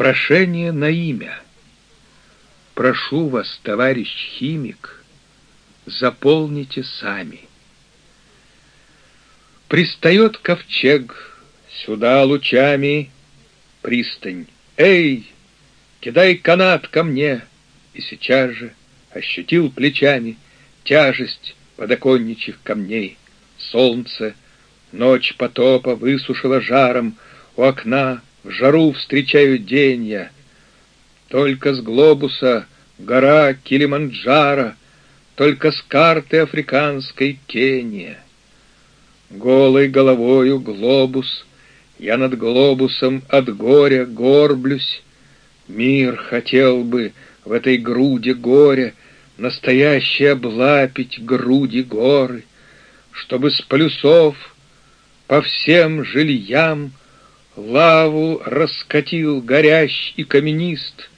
Прошение на имя. Прошу вас, товарищ химик, заполните сами. Пристает ковчег, сюда лучами, пристань. Эй, кидай канат ко мне! И сейчас же ощутил плечами тяжесть подоконничьих камней. Солнце, ночь потопа высушила жаром, у окна жару встречаю день. Только с глобуса гора Килиманджаро, Только с карты африканской Кения. Голой головою глобус, Я над глобусом от горя горблюсь. Мир хотел бы в этой груди горя Настоящее облапить груди горы, Чтобы с полюсов по всем жильям Лаву раскатил горящий и каменист.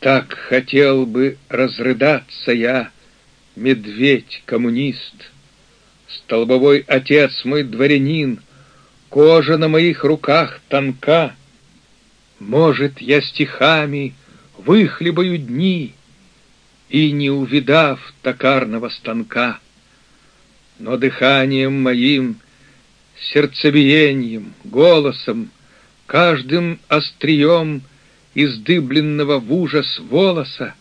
Так хотел бы разрыдаться я, медведь-коммунист. Столбовой отец мой дворянин, Кожа на моих руках тонка. Может, я стихами выхлебаю дни, И не увидав токарного станка, Но дыханием моим, сердцебиением, голосом каждым острием издыбленного в ужас волоса,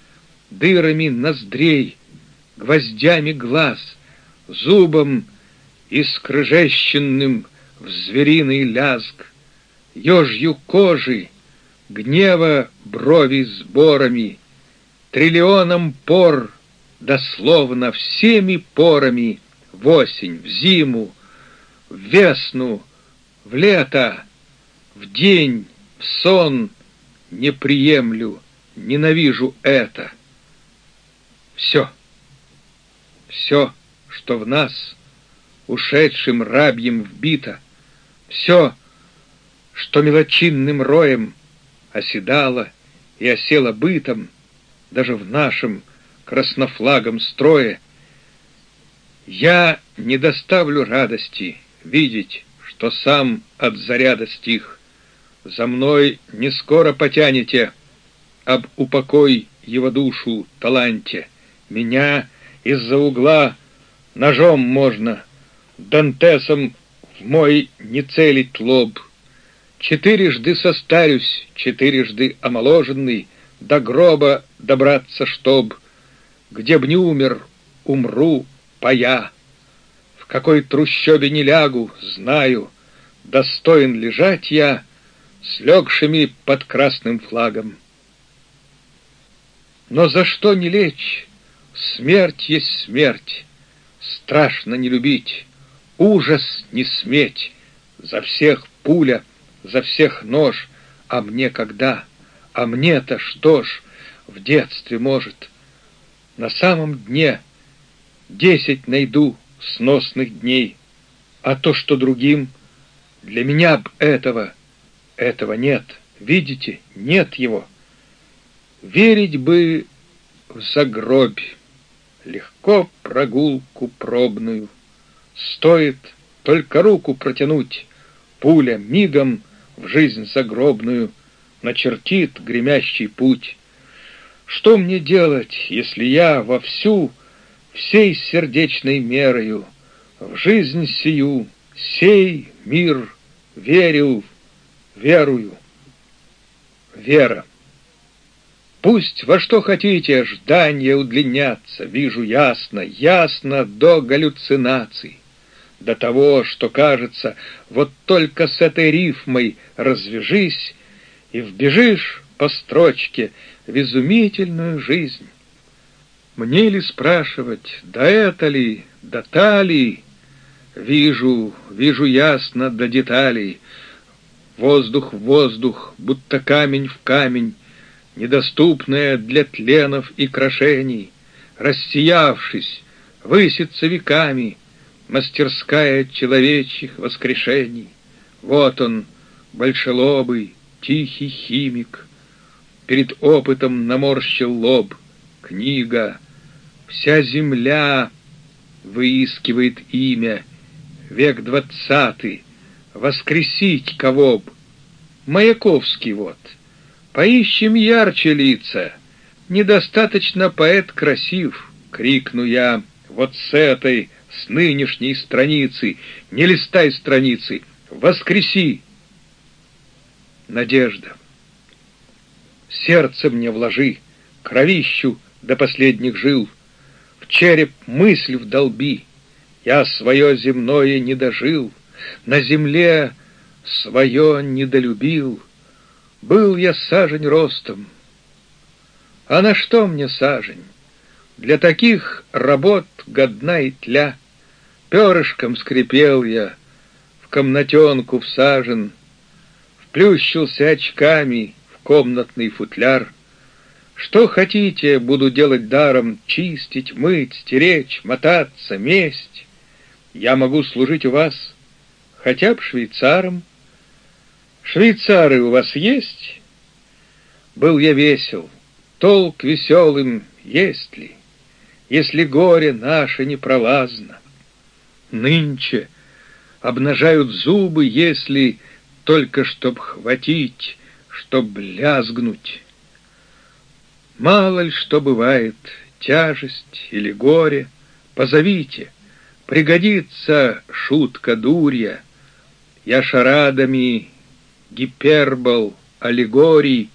дырами ноздрей, гвоздями глаз, зубом искрыжещенным в звериный лязг, ежью кожи, гнева брови сборами, триллионом пор, дословно всеми порами, в осень, в зиму, в весну, в лето, в день, в сон не приемлю, ненавижу это. Все, все, что в нас, ушедшим рабьем вбито, все, что мелочинным роем оседало и осело бытом, даже в нашем краснофлагом строе, я не доставлю радости видеть, что сам от заряда стих, за мной не скоро потянете, об упокой его душу таланте. Меня из-за угла ножом можно, Дантесом в мой не целить лоб. Четырежды состарюсь, четырежды омоложенный, До гроба добраться чтоб, Где б не умер, умру, поя. В какой трущобе не лягу, знаю, Достоин лежать я — слегшими под красным флагом. Но за что не лечь? Смерть есть смерть, страшно не любить, ужас не сметь, за всех пуля, за всех нож, а мне когда? А мне-то что ж, в детстве, может, на самом дне десять найду сносных дней, а то, что другим, для меня б этого — этого нет. Видите, нет его. Верить бы в загробь. Легко прогулку пробную. Стоит только руку протянуть. Пуля мигом в жизнь загробную Начертит гремящий путь. Что мне делать, если я вовсю Всей сердечной мерою В жизнь сию, сей мир верю верую. Вера. Пусть во что хотите ждания удлинятся, вижу ясно, ясно до галлюцинаций, до того, что кажется, вот только с этой рифмой развяжись и вбежишь по строчке в изумительную жизнь. Мне ли спрашивать, да это ли, да та ли? Вижу, вижу ясно до деталей, Воздух в воздух, будто камень в камень, Недоступная для тленов и крошений, Рассиявшись, высится веками Мастерская человечьих воскрешений. Вот он, большелобый, тихий химик, Перед опытом наморщил лоб. Книга, вся земля выискивает имя, Век двадцатый — воскресить кого б. Маяковский вот, Поищем ярче лица. Недостаточно поэт красив, крикну я. Вот с этой, с нынешней страницы, не листай страницы, воскреси. Надежда. Сердце мне вложи, кровищу до последних жил, в череп мысль вдолби. Я свое земное не дожил, на земле свое недолюбил. Был я сажень ростом. А на что мне сажень? Для таких работ годна и тля. Перышком скрипел я, в комнатенку всажен, Вплющился очками в комнатный футляр. Что хотите, буду делать даром, Чистить, мыть, стеречь, мотаться, месть. Я могу служить у вас хотя бы швейцаром, Швейцары у вас есть? Был я весел, толк веселым есть ли, Если горе наше непролазно? Нынче обнажают зубы, если Только чтоб хватить, чтоб лязгнуть. Мало ли что бывает, тяжесть или горе, Позовите, пригодится шутка дурья. Я шарадами гипербол, аллегорий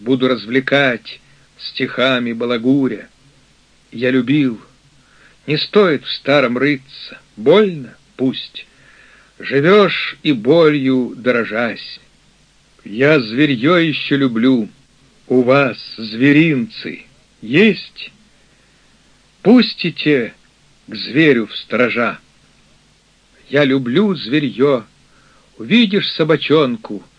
Буду развлекать стихами балагуря. Я любил, не стоит в старом рыться, больно, пусть, Живешь и болью дорожась. Я зверье еще люблю, у вас, зверинцы, есть? Пустите к зверю в сторожа. Я люблю зверье, увидишь собачонку —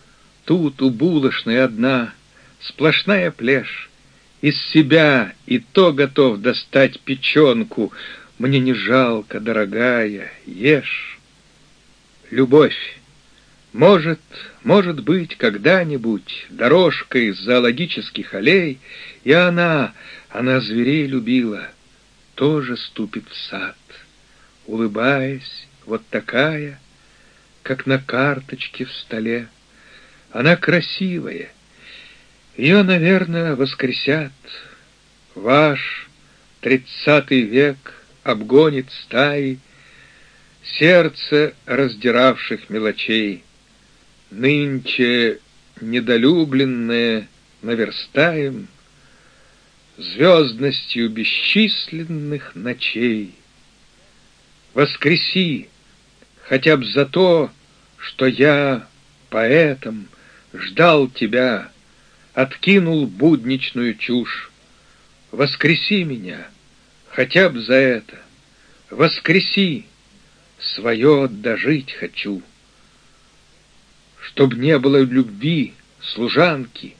Тут у булочной одна сплошная плешь. Из себя и то готов достать печенку. Мне не жалко, дорогая, ешь. Любовь. Может, может быть, когда-нибудь дорожкой из зоологических аллей, и она, она зверей любила, тоже ступит в сад, улыбаясь, вот такая, как на карточке в столе. Она красивая. Ее, наверное, воскресят. Ваш тридцатый век обгонит стаи Сердце раздиравших мелочей. Нынче недолюбленное наверстаем Звездностью бесчисленных ночей. Воскреси хотя бы за то, что я поэтом ждал тебя, откинул будничную чушь. Воскреси меня, хотя бы за это, воскреси, свое дожить хочу. Чтоб не было любви, служанки,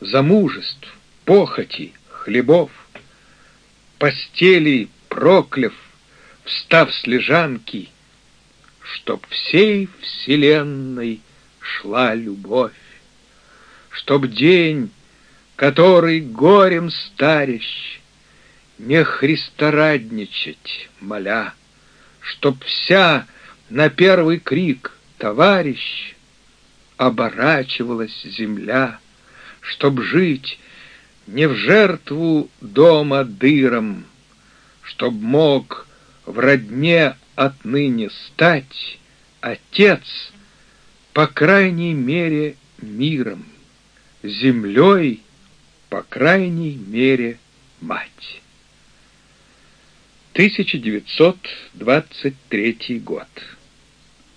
замужеств, похоти, хлебов, постелей прокляв, встав с лежанки, чтоб всей вселенной шла любовь чтоб день, который горем старящ, не христорадничать, моля, чтоб вся на первый крик «Товарищ!» оборачивалась земля, чтоб жить не в жертву дома дыром, чтоб мог в родне отныне стать отец, по крайней мере, миром землей, по крайней мере, мать. 1923 год.